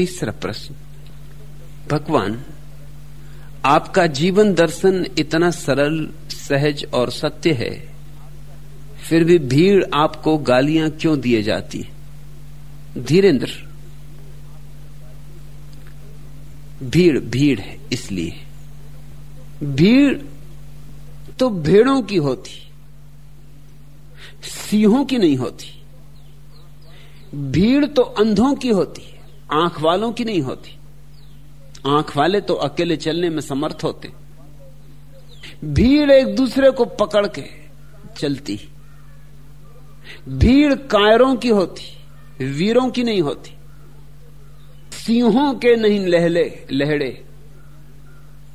तीसरा प्रश्न। भगवान, आपका जीवन दर्शन इतना सरल, सहज और सत्य है, फिर भी भीड़ आपको गालियाँ क्यों दिए जाती है? धीरेन्द्र, भीड़ भीड़ है इसलिए। भीड़ तो भेड़ों की होती, सिंहों की नहीं होती। भीड़ तो अंधों की होती। आँख वालों की नहीं होती। आँख वाले तो अकेले चलने में समर्थ होते। भीड़ एक दूसरे को पकड़ के चलती। भीड़ कायरों की होती, वीरों की नहीं होती। सिंहों के नहीं लहले, लहड़े।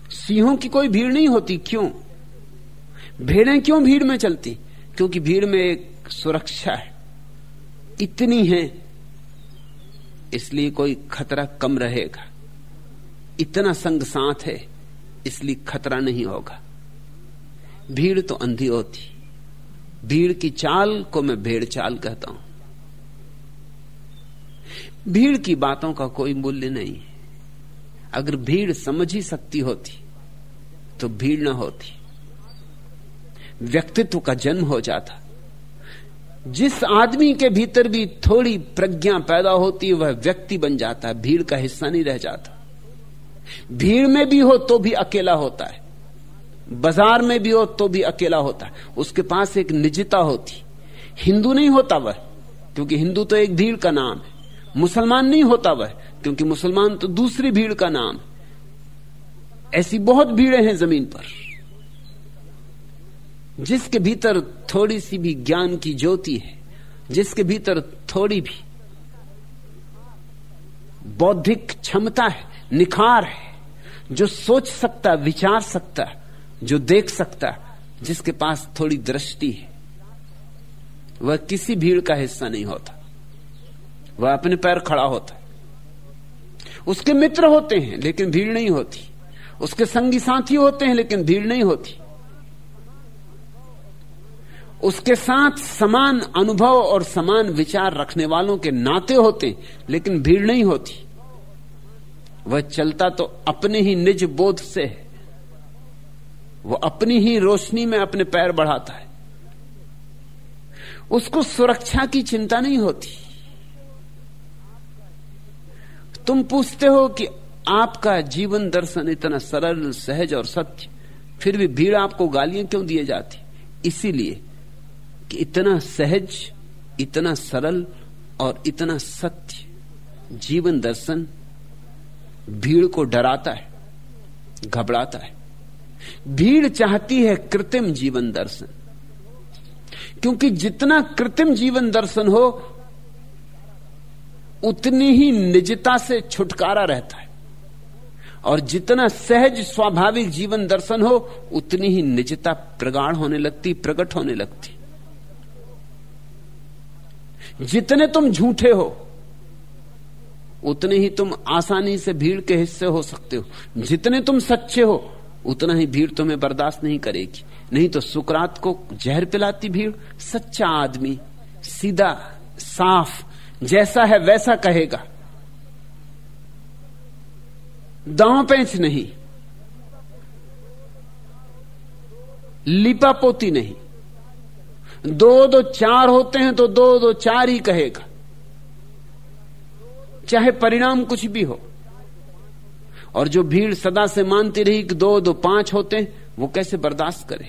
सिंहों की कोई भीड़ नहीं होती, क्यों? भेड़ें क्यों भीड़ में चलती? क्योंकि भीड़ में एक सुरक्षा है। इतनी है इसलिए कोई खतरा कम रहेगा। इतना संग साथ है, इसलिए खतरा नहीं होगा। भीड़ तो अंधी होती। भीड़ की चाल को मैं भेड़ चाल कहता हूँ। भीड़ की बातों का कोई मूल्य नहीं। अगर भीड़ समझ ही सकती होती तो भीड़ ना होती। व्यक्तित्व का जन्म हो जाता। जिस आदमी के भीतर भी थोड़ी प्रज्ञा पैदा होती है वह व्यक्ति बन जाता है। भीड़ का हिस्सा नहीं रह जाता। भीड़ में भी हो तो भी अकेला होता है। बाज़ार में भी हो तो भी अकेला होता है। उसके पास एक निजता होती। हिंदू नहीं होता वह, क्योंकि हिंदू तो एक भीड़ का नाम है। मुसलमान नहीं होता वह, क्योंकि मुसलमान तो दूसरी भीड़ का नाम ऐसी बहुत भीड़ें हैं ज़मीन पर। जिसके भीतर थोड़ी सी भी ज्ञान की ज्योति है, जिसके भीतर थोड़ी भी बौद्धिक क्षमता है, निखार है, जो सोच सकता, विचार सकता, जो देख सकता, जिसके पास थोड़ी दृष्टि है, वह किसी भीड़ का हिस्सा नहीं होता। वह अपने पैर खड़ा होता उसके मित्र होते हैं, लेकिन भीड़ नहीं होती। उसके संगी साथी होते हैं, लेकिन भीड़ नहीं होती। उसके साथ समान अनुभव और समान विचार रखने वालों के नाते होते, लेकिन भीड़ नहीं होती। वह चलता तो अपने ही निज बोध से है। वो अपनी ही रोशनी में अपने पैर बढ़ाता है। उसको सुरक्षा की चिंता नहीं होती। तुम पूछते हो कि आपका जीवन दर्शन इतना सरल, सहज और सत्य, फिर भी भीड़ आपको गालियाँ क्यों दिए जाती? इसीलिए कि इतना सहज, इतना सरल और इतना सत्य जीवन दर्शन भीड़ को डराता है, घबराता है। भीड़ चाहती है कृत्रिम जीवन दर्शन। क्योंकि जितना कृत्रिम जीवन दर्शन हो, उतनी ही निजता से छुटकारा रहता है। और जितना सहज स्वाभाविक जीवन दर्शन हो, उतनी ही निजता प्रगाढ़ होने लगती प्रकट होने लगती। जितने तुम झूठे हो, उतने ही तुम आसानी से भीड़ के हिस्से हो सकते हो। जितने तुम सच्चे हो, उतना ही भीड़ तुम्हें बर्दाश्त नहीं करेगी। नहीं तो सुकरात को जहर पिलाती भीड़, सच्चा आदमी, सीधा, साफ़, जैसा है वैसा कहेगा। दांव पैंच नहीं, लिपापोती नहीं। दो दो चार होते हैं तो दो दो चार ही कहेगा। चाहे परिणाम कुछ भी हो। और जो भीड़ सदा से मानती रही कि दो दो पाँच होते हैं, वो कैसे बर्दाश्त करे?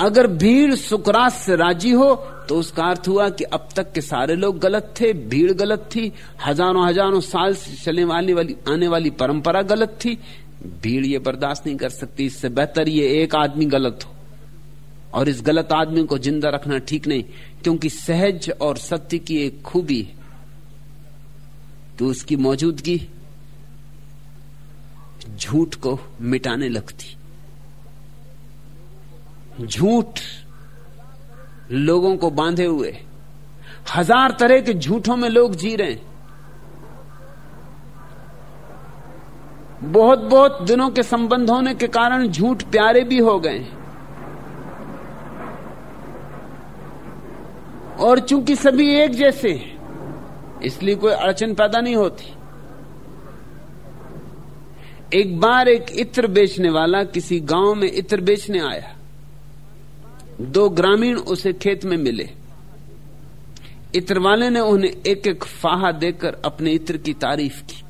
अगर भीड़ सुकरात से राज़ी हो तो उसका अर्थ हुआ कि अब तक के सारे लोग गलत थे, भीड़ गलत थी, हज़ारों हज़ारों साल से चलने वाली वाली, आने वाली परंपरा गलत थी। भीड़ ये बर्दाश्त नहीं कर सकती, इससे बेहतर ये एक आदमी गलत हो। और इस गलत आदमी को ज़िंदा रखना ठीक नहीं, क्योंकि सहज और सत्य की एक खूबी है। कि उसकी मौजूदगी झूठ को मिटाने लगती। झूठ लोगों को बांधे हुए। हज़ार तरह के झूठों में लोग जी रहे हैं। बहुत बहुत दिनों के संबंध होने के कारण झूठ प्यारे भी हो गए और चूँकि सभी एक जैसे इसलिए कोई अड़चन पैदा नहीं होती। एक बार एक इत्र बेचने वाला किसी गाँव में इत्र बेचने आया। दो ग्रामीण उसे खेत में मिले। इत्र वाले ने उन्हें एक एक फाहा देकर अपने इत्र की तारीफ़ की।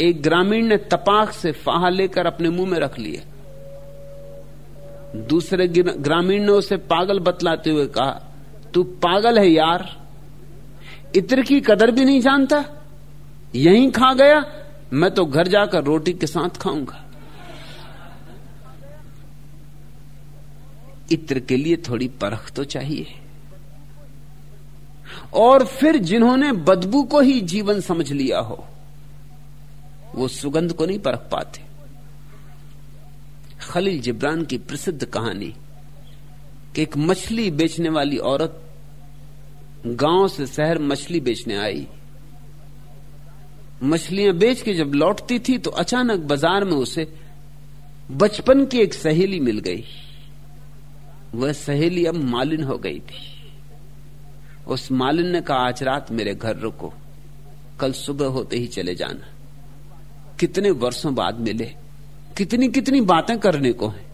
एक ग्रामीण ने तपाक से फाहा लेकर अपने मुँह में रख लिया। दूसरे ग्रामीण ने उसे पागल बतलाते हुए कहा तू पागल है यार। इत्र की कदर भी नहीं जानता। यहीं खा गया, मैं तो घर जाकर रोटी के साथ खाऊँगा। इत्र के लिए थोड़ी परख तो चाहिए। और फिर जिन्होंने बदबू को ही जीवन समझ लिया हो, वो सुगंध को नहीं परख पाते। खलील जिब्रान की प्रसिद्ध कहानी एक मछली बेचने वाली औरत गाँव से शहर मछली बेचने आई। मछलियाँ बेच के जब लौटती थी तो अचानक बाज़ार में उसे बचपन की एक सहेली मिल गई। वह सहेली अब मालिन हो गई थी। उस मालिन ने कहा, आज रात मेरे घर रुको। कल सुबह होते ही चले जाना। कितने वर्षों बाद मिले। कितनी कितनी बातें करने को है।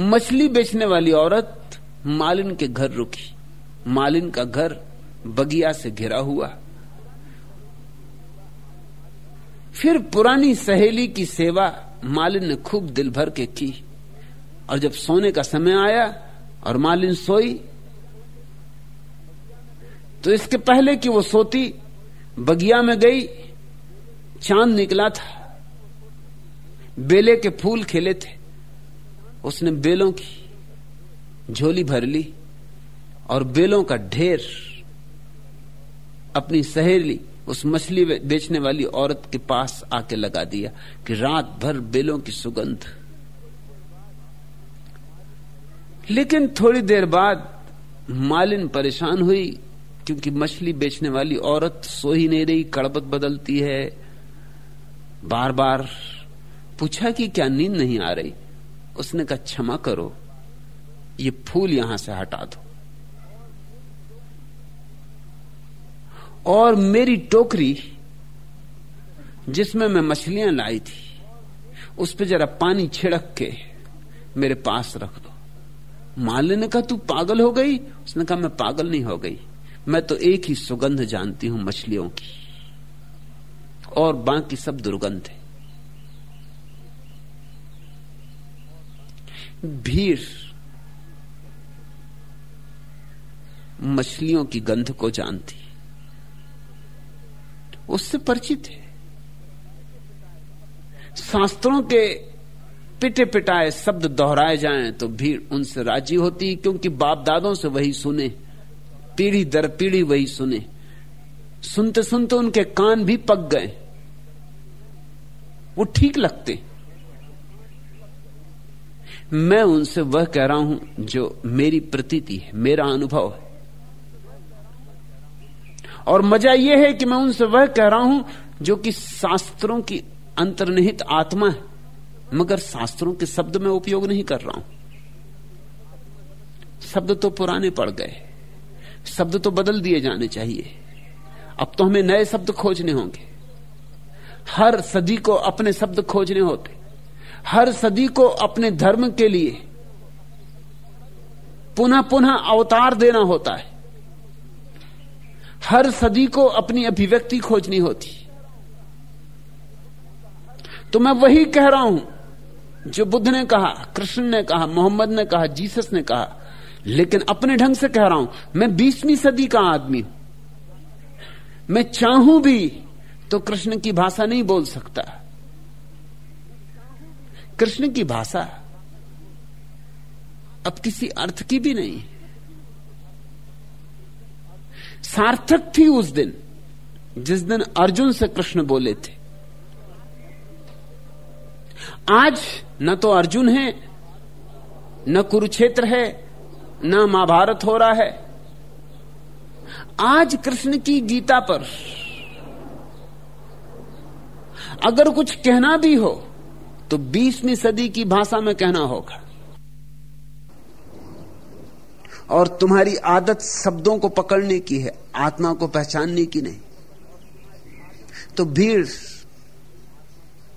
मछली बेचने वाली औरत मालिन के घर रुकी। मालिन का घर बगिया से घिरा हुआ। फिर पुरानी सहेली की सेवा मालिन ने खूब दिल भर के की। और जब सोने का समय आया और मालिन सोई तो इसके पहले कि वो सोती, बगिया में गई, चाँद निकला था। बेले के फूल खिले थे। उसने बेलों की झोली भर ली और बेलों का ढेर अपनी सहेली, उस मछली बेचने वाली औरत के पास आके लगा दिया कि रात भर बेलों की सुगंध। लेकिन थोड़ी देर बाद मालिन परेशान हुई क्योंकि मछली बेचने वाली औरत सो ही नहीं रही कड़बत बदलती है। बार बार पूछा कि क्या नींद नहीं आ रही? उसने कहा, क्षमा करो, ये फूल यहाँ से हटा दो। और मेरी टोकरी, जिसमें मैं मछलियाँ लाई थी, उस पर जरा पानी छिड़क के मेरे पास रख दो। माले ने कहा, तू पागल हो गई? उसने कहा, मैं पागल नहीं हो गई। मैं तो एक ही सुगंध जानती हूँ मछलियों की। और बाकी सब दुर्गंध है। भीड़ मछलियों की गंध को जानती उससे परिचित है। शास्त्रों के पिटे पिटाए शब्द दोहराए जाएँ तो भीड़ उनसे राज़ी होती क्योंकि बाप दादों से वही सुने, पीढ़ी दर पीढ़ी वही सुने। सुनते सुनते उनके कान भी पक गए। वो ठीक लगते। मैं उनसे वह कह रहा हूँ जो मेरी प्रतीति है, मेरा अनुभव है। और मज़ा यह है कि मैं उनसे वह कह रहा हूँ जो कि शास्त्रों की अंतर्निहित आत्मा है, मगर शास्त्रों के शब्द में उपयोग नहीं कर रहा हूँ। शब्द तो पुराने पड़ गए, शब्द तो बदल दिए जाने चाहिए। अब तो हमें नए शब्द खोजने होंगे। हर सदी को अपने शब्द खोजने होते। हर सदी को अपने धर्म के लिए पुनः पुनः अवतार देना होता है। हर सदी को अपनी अभिव्यक्ति खोजनी होती। तो मैं वही कह रहा हूँ जो बुद्ध ने कहा, कृष्ण ने कहा, मोहम्मद ने कहा, जीसस ने कहा। लेकिन अपने ढंग से कह रहा हूँ, मैं बीसवीं सदी का आदमी हूँ। मैं चाहूँ भी तो कृष्ण की भाषा नहीं बोल सकता। कृष्ण की भाषा अब किसी अर्थ की भी नहीं। सार्थक थी उस दिन, जिस दिन अर्जुन से कृष्ण बोले थे। आज न तो अर्जुन है, न कुरुक्षेत्र है, न महाभारत हो रहा है। आज कृष्ण की गीता पर अगर कुछ कहना भी हो तो बीसवीं सदी की भाषा में कहना होगा। और तुम्हारी आदत शब्दों को पकड़ने की है, आत्मा को पहचानने की नहीं। तो भीड़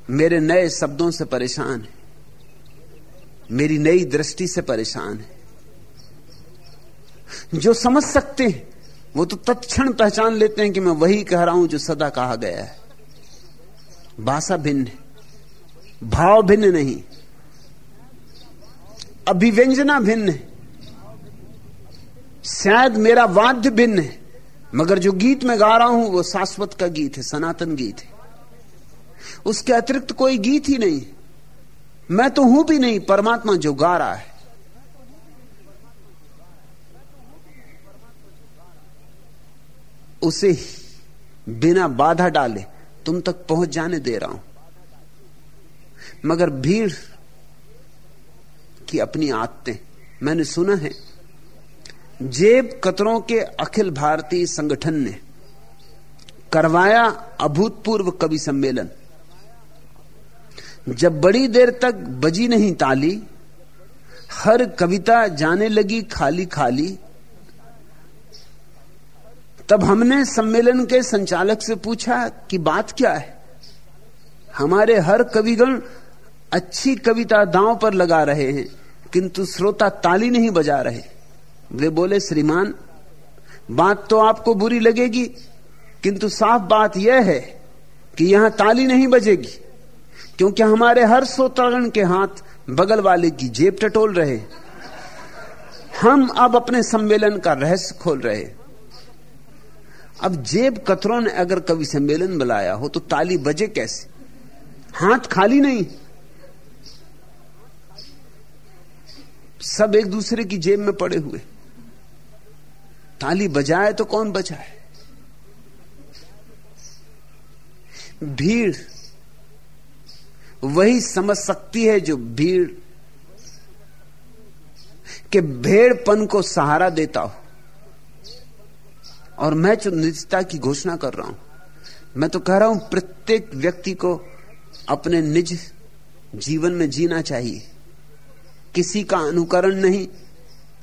मेरे नए शब्दों से परेशान है। मेरी नई दृष्टि से परेशान है। जो समझ सकते हैं, वो तो तत्क्षण पहचान लेते हैं कि मैं वही कह रहा हूँ जो सदा कहा गया है। भाषा भिन्न है। भाव भिन्न नहीं। अभिव्यंजना भिन्न है। शायद मेरा वाद्य भिन्न है, मगर जो गीत मैं गा रहा हूँ वो शाश्वत का गीत है, सनातन गीत है। उसके अतिरिक्त कोई गीत ही नहीं। मैं तो हूँ भी नहीं, परमात्मा जो गा रहा है। उसे बिना बाधा डाले तुम तक पहुँच जाने दे रहा हूँ। मगर भीड़ की अपनी आदतें। मैंने सुना है, जेब कतरों के अखिल भारतीय संगठन ने करवाया अभूतपूर्व कवि सम्मेलन। जब बड़ी देर तक बजी नहीं ताली, हर कविता जाने लगी खाली खाली। तब हमने सम्मेलन के संचालक से पूछा कि बात क्या है? हमारे हर कविगण अच्छी कविता दांव पर लगा रहे हैं, किंतु श्रोता ताली नहीं बजा रहे। वे बोले, श्रीमान, बात तो आपको बुरी लगेगी, किंतु साफ़ बात यह है कि यहाँ ताली नहीं बजेगी, क्योंकि हमारे हर श्रोतागण के हाथ बगल वाले की जेब टटोल रहे। हम अब अपने सम्मेलन का रहस्य खोल रहे। अब जेब कतरों ने अगर कवि सम्मेलन बुलाया हो तो ताली बजे कैसे? हाथ खाली नहीं। सब एक दूसरे की जेब में पड़े हुए। ताली बजाए तो कौन बजाए? भीड़ वही समझ सकती है जो भीड़ के भेड़पन को सहारा देता हो। और मैं जो निजता की घोषणा कर रहा हूँ, मैं तो कह रहा हूँ प्रत्येक व्यक्ति को अपने निज जीवन में जीना चाहिए। किसी का अनुकरण नहीं,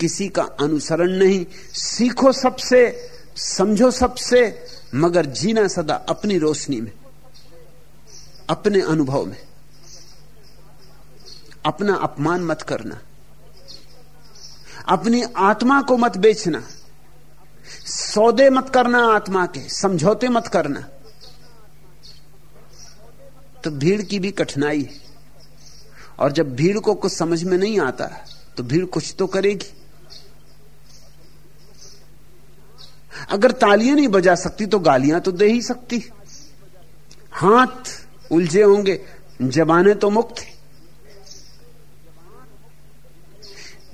किसी का अनुसरण नहीं। सीखो सबसे, समझो सबसे, मगर जीना सदा अपनी रोशनी में, अपने अनुभव में। अपना अपमान मत करना। अपनी आत्मा को मत बेचना। सौदे मत करना आत्मा के, समझौते मत करना। तो भीड़ की भी कठिनाई है। और जब भीड़ को कुछ समझ में नहीं आता तो भीड़ कुछ तो करेगी। अगर तालियाँ नहीं बजा सकती तो गालियाँ तो दे ही सकती। हाथ उलझे होंगे, जबाने तो मुक्त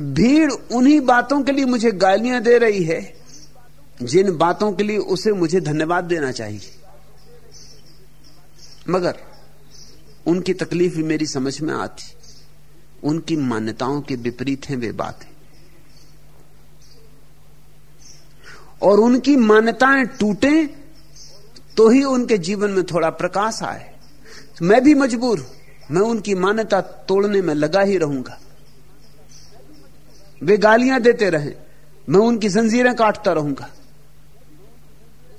भीड़ उन्हीं बातों के लिए मुझे गालियाँ दे रही है, जिन बातों के लिए उसे मुझे धन्यवाद देना चाहिए। मगर उनकी तकलीफ़ भी मेरी समझ में आती। उनकी मान्यताओं के विपरीत हैं वे बातें। और उनकी मान्यताएँ टूटे तो ही उनके जीवन में थोड़ा प्रकाश आए। मैं भी मजबूर हूँ। मैं उनकी मान्यता तोड़ने में लगा ही रहूँगा। वे गालियाँ देते रहे। मैं उनकी जंजीरें काटता रहूँगा।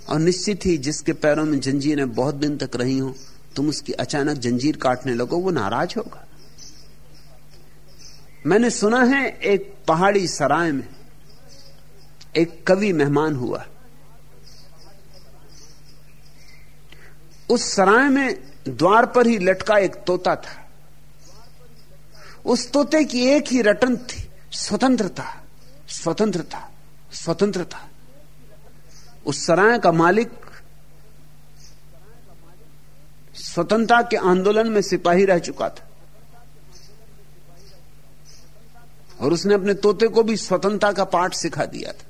और निश्चित ही जिसके पैरों में जंजीरें बहुत दिन तक रही हो तुम उसकी अचानक जंजीर काटने लगो, वो नाराज़ होगा। मैंने सुना है, एक पहाड़ी सराय में एक कवि मेहमान हुआ। उस सराय में द्वार पर ही लटका एक तोता था। उस तोते की एक ही रटन थी, स्वतंत्रता स्वतंत्रता स्वतंत्रता। उस सराय का मालिक स्वतंत्रता के आंदोलन में सिपाही रह चुका था। और उसने अपने तोते को भी स्वतंत्रता का पाठ सिखा दिया था।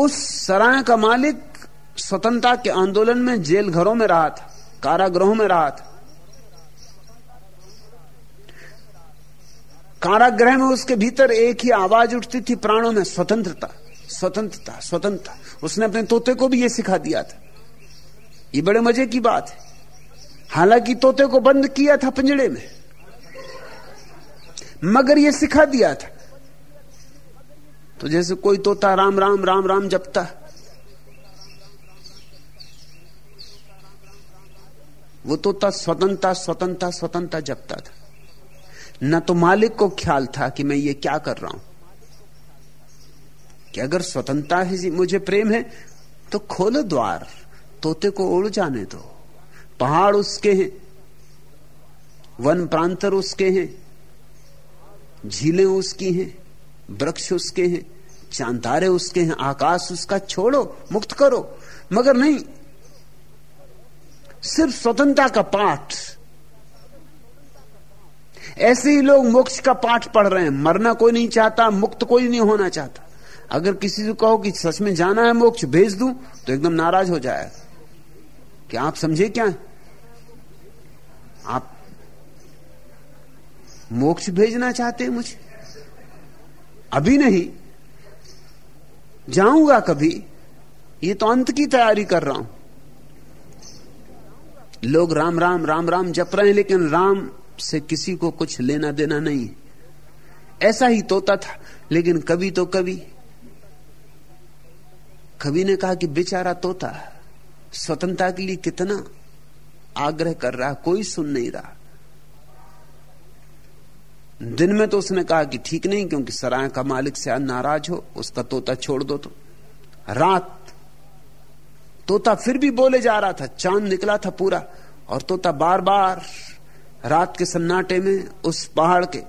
उस सराय का मालिक स्वतंत्रता के आंदोलन में जेल घरों में रहा था, कारागृहों में रहा था। कारागृह में उसके भीतर एक ही आवाज़ उठती थी, प्राणों में स्वतंत्रता स्वतंत्रता स्वतंत्रता। उसने अपने तोते को भी यह सिखा दिया था। ये बड़े मज़े की बात है। हालाँकि तोते को बंद किया था पिंजड़े में, मगर यह सिखा दिया था। तो जैसे कोई तोता राम राम राम राम जपता, वो तोता स्वतंत्रता स्वतंत्रता स्वतंत्रता जपता था। न तो मालिक को ख्याल था कि मैं ये क्या कर रहा हूँ। कि अगर स्वतंत्रता ही मुझे प्रेम है तो खोलो द्वार। तोते को उड़ जाने दो। पहाड़ उसके हैं, वन प्रांतर उसके हैं, झीलें उसकी हैं, वृक्ष उसके हैं चांतारे उसके हैं, आकाश उसका छोड़ो, मुक्त करो। मगर नहीं, सिर्फ़ स्वतंत्रता का पाठ। ऐसे ही लोग मोक्ष का पाठ पढ़ रहे हैं। मरना कोई नहीं चाहता, मुक्त कोई नहीं होना चाहता। अगर किसी से कहो कि सच में जाना है मोक्ष, भेज दूँ तो एकदम नाराज़ हो जाए क्या आप समझे क्या? आप मोक्ष भेजना चाहते हैं मुझे? अभी नहीं। जाऊँगा कभी। ये तो अंत की तैयारी कर रहा हूँ। लोग राम राम राम राम जप रहे हैं, लेकिन राम से किसी को कुछ लेना देना नहीं ऐसा ही तोता था, लेकिन कभी तो कभी। कभी ने कहा कि बेचारा तोता स्वतंत्रता के लिए कितना आग्रह कर रहा, कोई सुन नहीं रहा। दिन में तो उसने कहा कि ठीक नहीं, क्योंकि सराय का मालिक से नाराज़ हो, उसका तोता छोड़ दो तो। रात, तोता फिर भी बोले जा रहा था, चाँद निकला था पूरा, और तोता बार बार रात के सन्नाटे में, उस पहाड़ के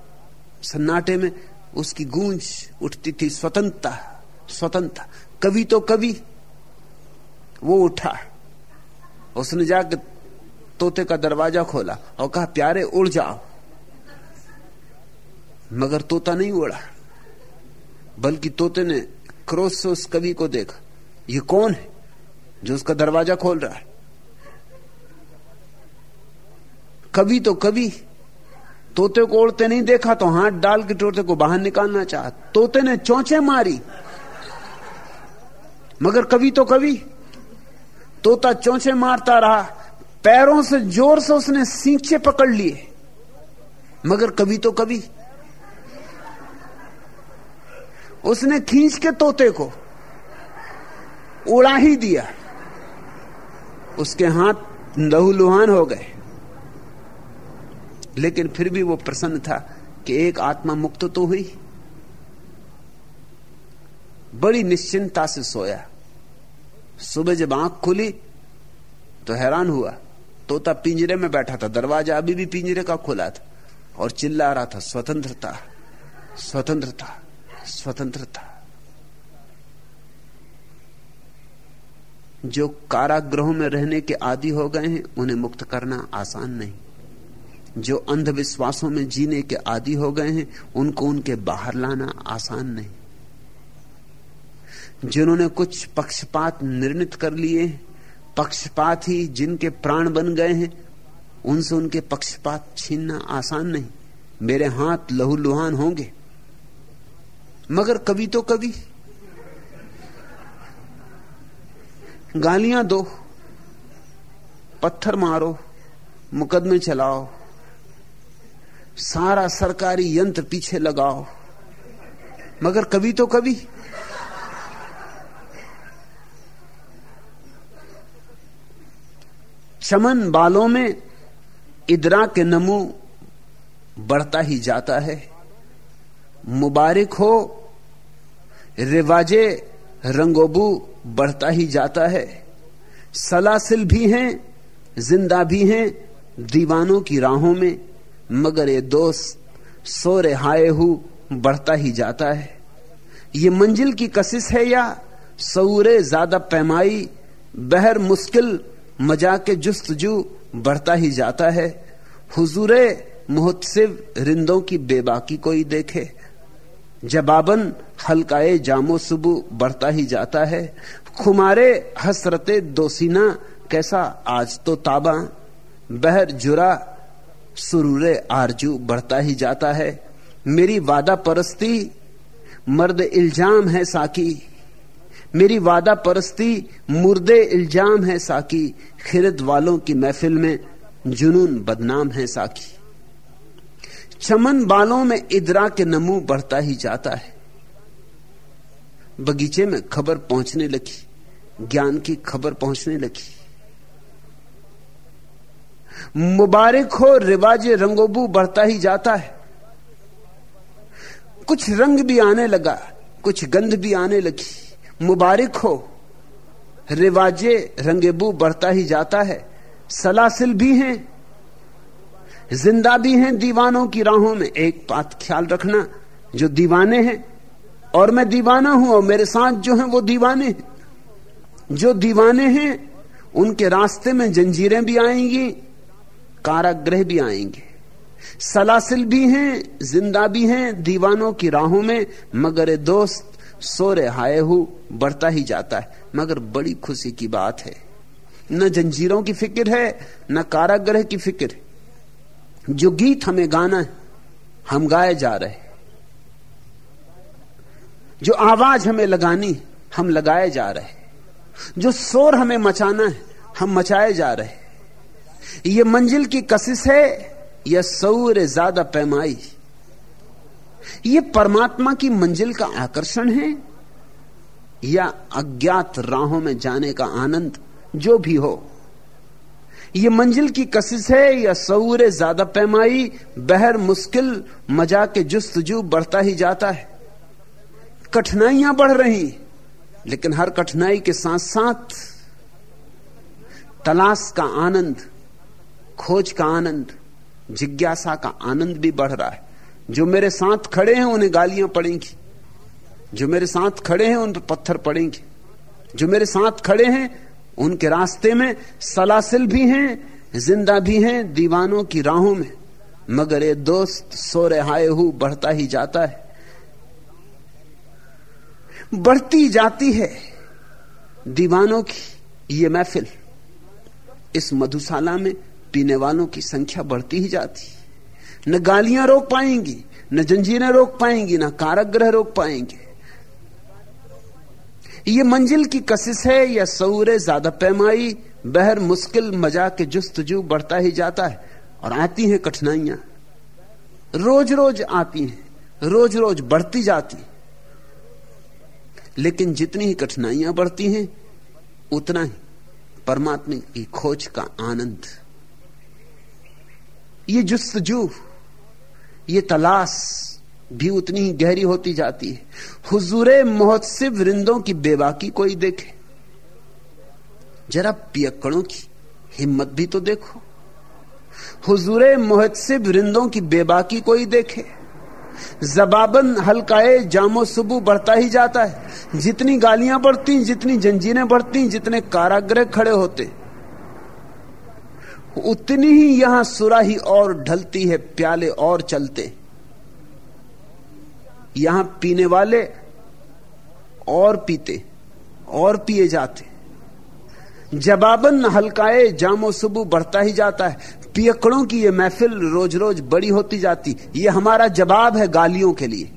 सन्नाटे में, उसकी गूंज उठती थी, स्वतंत्रता स्वतंत्रता। कभी तो कभी वो उठा। उसने जाके तोते का दरवाज़ा खोला और कहा, प्यारे, उड़ जाओ। मगर तोता नहीं उड़ा, बल्कि तोते ने क्रोध से उस कवि को देखा। ये कौन है जो उसका दरवाज़ा खोल रहा है? कभी तो कभी तोते को उड़ते नहीं देखा तो हाथ डाल के तोते को बाहर निकालना चाह। तोते ने चौचे मारी, मगर कभी तो कभी तोता चौचे मारता रहा, पैरों से ज़ोर से उसने सींचे पकड़ लिए। मगर कभी तो कभी उसने खींच के तोते को उड़ा ही दिया। उसके हाथ लहूलुहान हो गए। लेकिन फिर भी वो प्रसन्न था कि एक आत्मा मुक्त तो हुई। बड़ी निश्चिंता से सोया। सुबह जब आँख खुली तो हैरान हुआ। तोता पिंजरे में बैठा था, दरवाज़ा अभी भी पिंजरे का खुला था, और चिल्ला रहा था, स्वतंत्रता स्वतंत्रता स्वतंत्रता। जो कारागृहों में रहने के आदि हो गए हैं, उन्हें मुक्त करना आसान नहीं। जो अंधविश्वासों में जीने के आदि हो गए हैं, उनको उनके बाहर लाना आसान नहीं। जिन्होंने कुछ पक्षपात निर्णित कर लिए, पक्षपात ही जिनके प्राण बन गए हैं, उनसे उनके पक्षपात छीनना आसान नहीं। मेरे हाथ लहूलुहान होंगे, मगर कभी तो कभी। गालियाँ दो, पत्थर मारो, मुकदमे चलाओ, सारा सरकारी यंत्र पीछे लगाओ, मगर कभी तो कभी। चमन बालों में इदरा के नमू बढ़ता ही जाता है। मुबारक हो, रिवाजे रंगोबू बढ़ता ही जाता है। सलासिल भी हैं, ज़िंदा भी हैं दीवानों की राहों में, मगर ये दोस्त सो हाय हु बढ़ता ही जाता है। ये मंजिल की कशिश है या सऊरे ज़्यादा पैमाई, बहर मुश्किल मज़ा के जुस्तजू बढ़ता ही जाता है। हुजूरे मुहतसिब रिंदों की बेबाकी कोई देखे। जबाबन हल्काए जामो सुबु बढ़ता ही जाता है। खुमारे हसरते दोसीना कैसा आज तो ताबा। बहर जुरा सुरूरे आरज़ू बढ़ता ही जाता है। मेरी वादा परस्ती मर्द इल्ज़ाम है साकी। मेरी वादा परस्ती, मुर्दे इल्ज़ाम है साकी। खिरद वालों की महफिल में जुनून बदनाम है साकी। चमन बालों में इदरा के नमू बढ़ता ही जाता है। बगीचे में खबर पहुँचने लगी, ज्ञान की खबर पहुँचने लगी। मुबारक हो, रिवाज रंगोबू बढ़ता ही जाता है। कुछ रंग भी आने लगा, कुछ गंध भी आने लगी। मुबारक हो। रिवाजे रंगेबू बढ़ता ही जाता है। सलासिल भी हैं। ज़िंदा भी हैं दीवानों की राहों में। एक बात ख्याल रखना, जो दीवाने हैं, और मैं दीवाना हूँ, और मेरे साथ जो हैं वो दीवाने हैं। जो दीवाने हैं, उनके रास्ते में जंजीरें भी आएँगी काराग्रह भी आएँगे। सलासिल भी हैं, ज़िंदा भी हैं दीवानों की राहों में, मगर दोस्त सोरे हाय हु, बढ़ता ही जाता है। मगर बड़ी खुशी की बात है। न जंजीरों की फ़िक्र है, न काराग्रह की फ़िक्र जो गीत हमें गाना है, हम गाए जा रहे जो आवाज़ हमें लगानी हम लगाए जा रहे जो शोर हमें मचाना है, हम मचाए जा रहे ये मंजिल की कशिश है या सौर ज़्यादा पैमाई ये परमात्मा की मंजिल का आकर्षण है या अज्ञात राहों में जाने का आनंद जो भी हो। ये मंजिल की कशिश है या सऊर ज़्यादा पैमाई, बहर मुश्किल, मज़ा के जुस्तजू बढ़ता ही जाता है। कठिनाइयाँ बढ़ रही, लेकिन हर कठिनाई के साथ साथ तलाश का आनंद, खोज का आनंद, जिज्ञासा का आनंद भी बढ़ रहा है। जो मेरे साथ खड़े हैं, उन्हें गालियाँ पड़ेंगी। जो मेरे साथ खड़े हैं, उन पर पत्थर पड़ेंगे। जो मेरे साथ खड़े हैं, उनके रास्ते में सलासिल भी हैं, ज़िंदा भी हैं, दीवानों की राहों में। मगर ये दोस्त सो रहाए हु बढ़ता ही जाता है। बढ़ती जाती है दीवानों की ये महफिल। इस मधुशाला में पीने वालों की संख्या बढ़ती ही जाती न गालियाँ रोक पाएँगी, न जंजीरें रोक पाएँगी, न काराग्रह रोक पाएँगे। ये मंजिल की कशिश है, या सऊरे ज़्यादा पैमाई, बहर मुश्किल मज़ा के जुस्तजू बढ़ता ही जाता है, और आती हैं कठिनाइयाँ। रोज रोज आती हैं रोज रोज बढ़ती जाती लेकिन जितनी ही कठिनाइयाँ बढ़ती हैं, उतना ही परमात्मा की खोज का आनंद। ये जुस्तजू ये तलाश भी उतनी ही गहरी होती जाती है। हुजूरे महोत्सव वृंदों की बेबाकी कोई देखे। जरा पियक्कड़ों की हिम्मत भी तो देखो। हुजूरे महोत्सव वृंदों की बेबाकी कोई देखे। जबाबन हल्काए जामो सुबु बढ़ता ही जाता है। जितनी गालियाँ बढ़ती, जितनी जंजीरें बढ़ती, जितने काराग्रह खड़े होते। उतनी ही यहाँ सुराही और ढलती है, प्याले और चलते। यहाँ पीने वाले और पीते, और पिए जाते। जबाबन हल्काए, जामो सुबह बढ़ता ही जाता है। पियकड़ों की यह महफिल रोज रोज बड़ी होती जाती। ये हमारा जवाब है गालियों के लिए।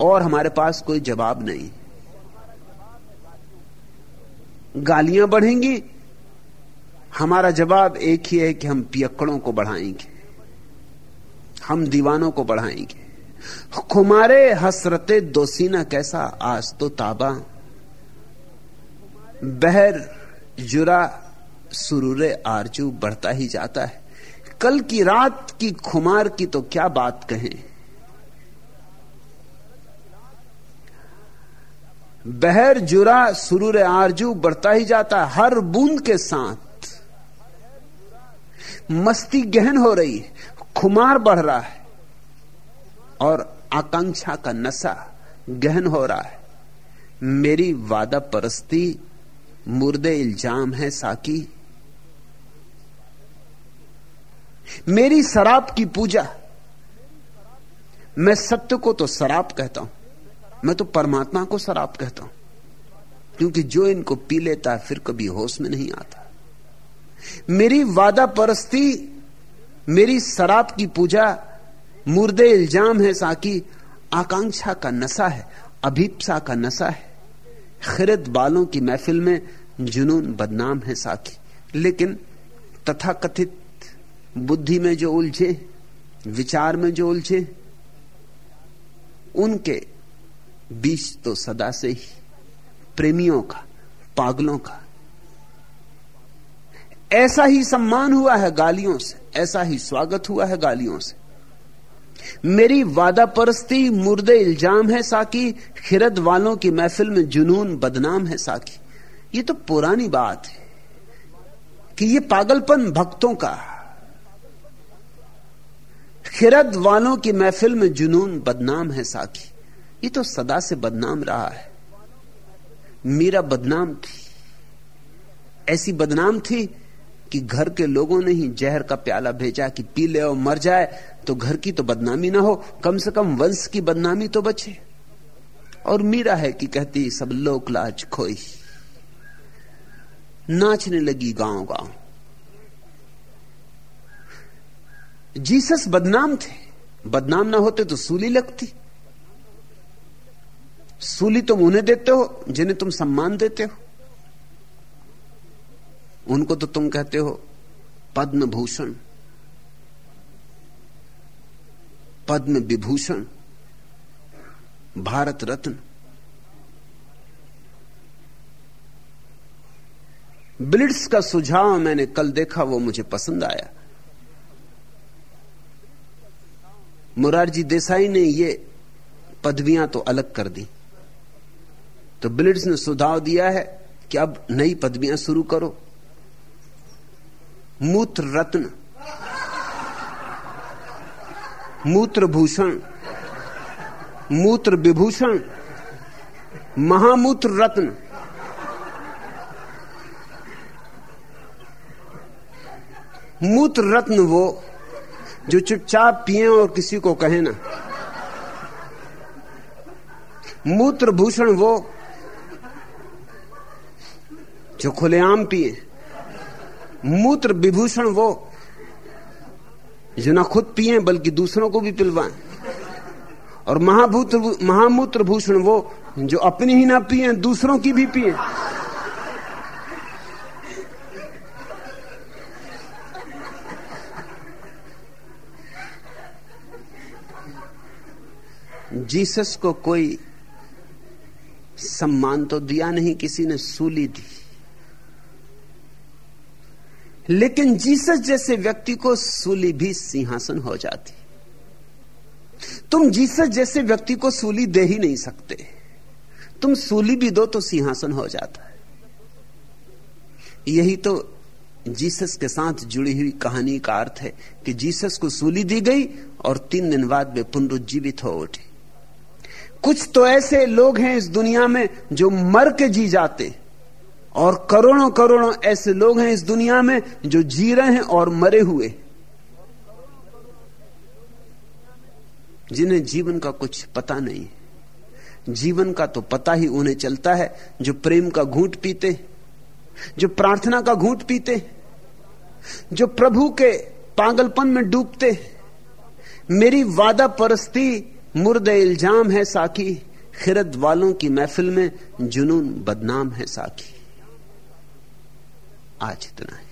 और हमारे पास कोई जवाब नहीं। गालियाँ बढ़ेंगी हमारा जवाब एक ही है कि हम पियक्कड़ों को बढ़ाएँगे। हम दीवानों को बढ़ाएँगे। खुमारे हसरते दोसीना कैसा? आज तो ताबा। बहर जुरा सुरूरे आरज़ू बढ़ता ही जाता है। कल की रात की खुमार की तो क्या बात कहें? बहर जुरा सुरूर आरज़ू बढ़ता ही जाता है। हर बूंद के साथ मस्ती गहन हो रही है, खुमार बढ़ रहा है, और आकांक्षा का नशा गहन हो रहा है। मेरी वादा परस्ती मुर्दे इल्ज़ाम है साकी। मेरी शराब की पूजा, मैं सत्य को तो शराब कहता हूँ, मैं तो परमात्मा को शराब कहता हूँ, क्योंकि जो इनको पी लेता है, फिर कभी होश में नहीं आता। मेरी वादा परस्ती, मेरी शराब की पूजा, मुर्दे इल्ज़ाम है साकी, आकांक्षा का नशा है, अभीपसा का नशा है। खिरद बालों की महफिल में जुनून बदनाम है साकी। लेकिन तथाकथित बुद्धि में जो उलझे, विचार में जो उलझे, उनके बीच तो सदा से ही प्रेमियों का, पागलों का ऐसा ही सम्मान हुआ है गालियों से, ऐसा ही स्वागत हुआ है गालियों से। मेरी वादा परस्ती मुर्दे इल्ज़ाम है साकी, खिरद वालों की महफिल में जुनून बदनाम है साकी। ये तो पुरानी बात है कि ये पागलपन भक्तों का। खिरद वालों की महफिल में जुनून बदनाम है साकी। ये तो सदा से बदनाम रहा है। मीरा बदनाम थी। ऐसी बदनाम थी कि घर के लोगों ने ही जहर का प्याला भेजा कि पी ले और मर जाए तो घर की तो बदनामी ना हो, कम से कम वंश की बदनामी तो बचे। और मीरा है कि कहती, सब लोक लाज खोई। नाचने लगी गाँव गाँव जीसस बदनाम थे। बदनाम ना होते तो सूली लगती। सूली तुम उन्हें देते हो, जिन्हें तुम सम्मान देते हो। उनको तो तुम कहते हो पद्म भूषण पद्म विभूषण भारत रत्न। ब्लिट्स का सुझाव मैंने कल देखा, वो मुझे पसंद आया। मुरारजी देसाई ने ये पदवियाँ तो अलग कर दी। तो ब्लिट्स ने सुझाव दिया है कि अब नई पदवियाँ शुरू करो। मूत्र रत्न मूत्र भूषण मूत्र विभूषण महामूत्र रत्न मूत्र रत्न वो जो चुपचाप पिए और किसी को कहे ना। मूत्र भूषण वो जो खुलेआम पिए। मूत्र विभूषण वो। जो ना खुद पिए, बल्कि दूसरों को भी पिलवाएँ। और महाभूत, महामूत्र भूषण वो, जो अपनी ही ना पिए, दूसरों की भी पिए। जीसस को कोई सम्मान तो दिया नहीं, किसी ने सूली दी। लेकिन जीसस जैसे व्यक्ति को सूली भी सिंहासन हो जाती। तुम जीसस जैसे व्यक्ति को सूली दे ही नहीं सकते। तुम सूली भी दो तो सिंहासन हो जाता है। यही तो जीसस के साथ जुड़ी हुई कहानी का अर्थ है कि जीसस को सूली दी गई और तीन दिन बाद वे पुनरुज्जीवित हो उठे। कुछ तो ऐसे लोग हैं इस दुनिया में जो मर के जी जाते। और करोड़ों करोड़ों ऐसे लोग हैं इस दुनिया में जो जी रहे हैं और मरे हुए। जिन्हें जीवन का कुछ पता नहीं। जीवन का तो पता ही उन्हें चलता है, जो प्रेम का घूंट पीते, जो प्रार्थना का घूंट पीते, जो प्रभु के पागलपन में डूबते। मेरी वादा परस्ती मुर्द इल्ज़ाम है साकी खिरत वालों की महफिल में जुनून बदनाम है साकी। आज इतना है।